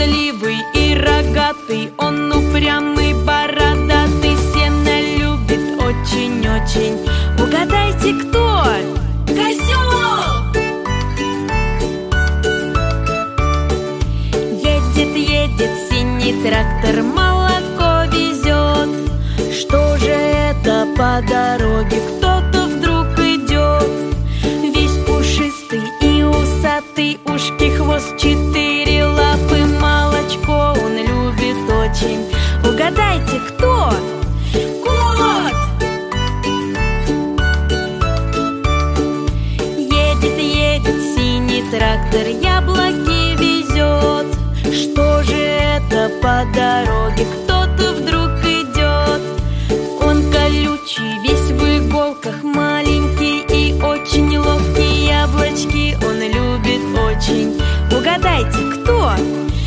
Пестливый и рогатый, он упрямый, бородатый, сено любит очень-очень. Угадайте, кто? Козел! Едет, едет синий трактор, молоко везет. Что же это подарок? Угадайте, кто? Кот! Едет, едет синий трактор, яблоки везет Что же это по дороге? Кто-то вдруг идет Он колючий, весь в иголках, маленький и очень ловкий Яблочки он любит очень Угадайте, кто? Ежик!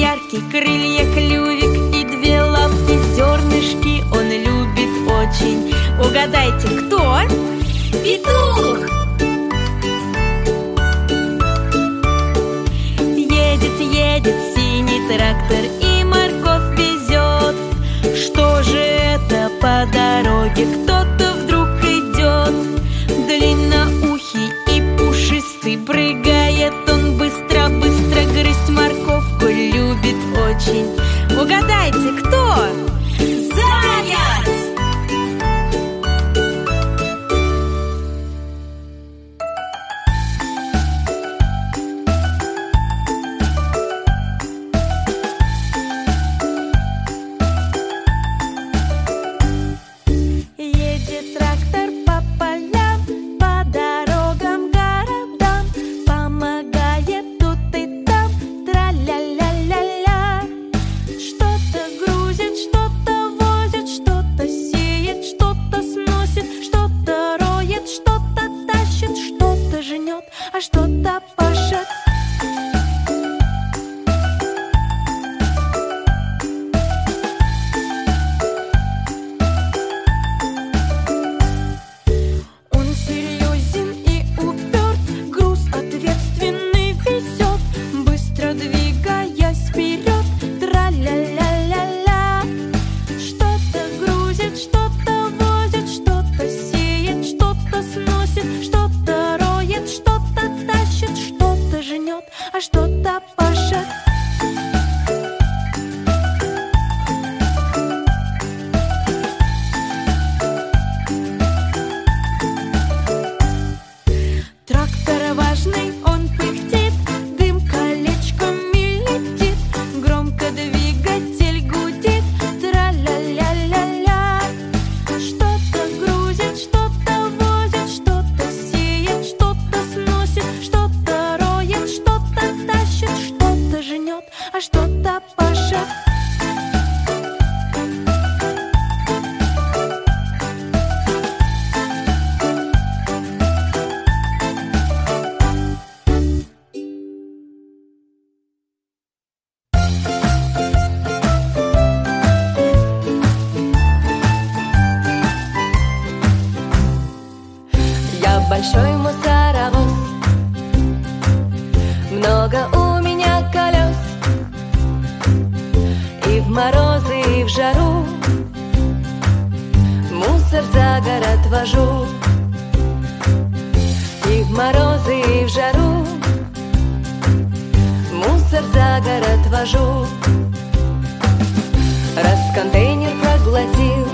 Яркий, крылья, клювик и две лапки Зернышки он любит очень Угадайте, кто? Петух! Едет, едет синий трактор и что-то что-то пашет. За город вожу И в морозы, и в жару Мусор за город вожу. Раз контейнер проглотил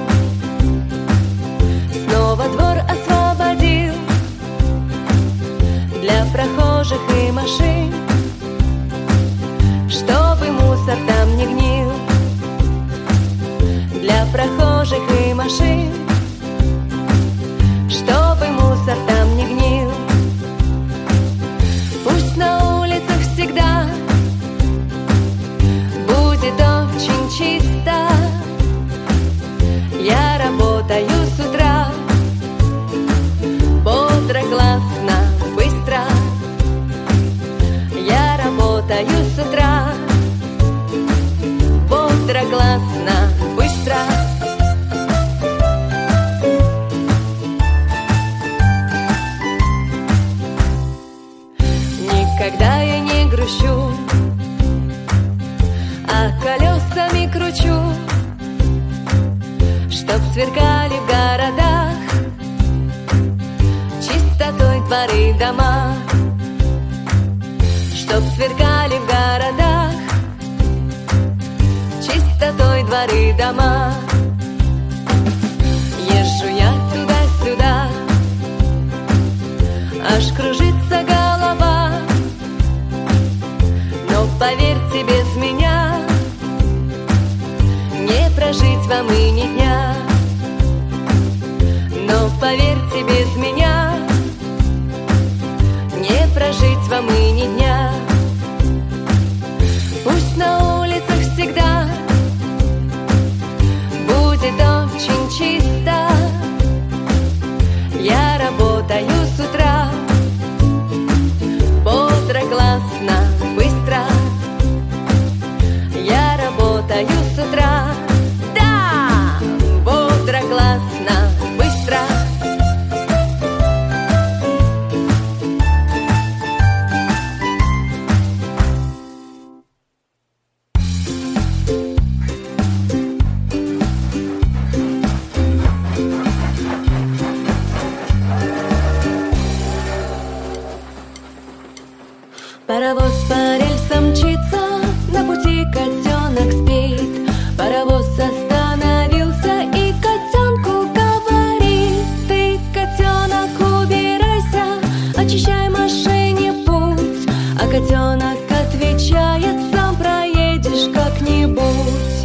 Снова двор освободил. Для прохожих и машин Чтобы мусор там не гнил. Для прохожих и машин Чтоб сверкали в городах Чистотой дворы дома. Чтоб сверкали в городах Чистотой дворы дома. Езжу я туда-сюда Аж кружится голова. Но поверьте, без меня Не прожить вам и ни поверьте, без меня Не прожить вам и ни дня котенок спит. Паровоз остановился и котенку говорит, ты, котенок, убирайся, очищай машине путь. А котенок отвечает, сам проедешь как-нибудь.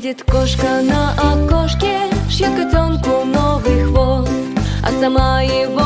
Сидит кошка на окошке, шьет котенку новый хвост, а сама его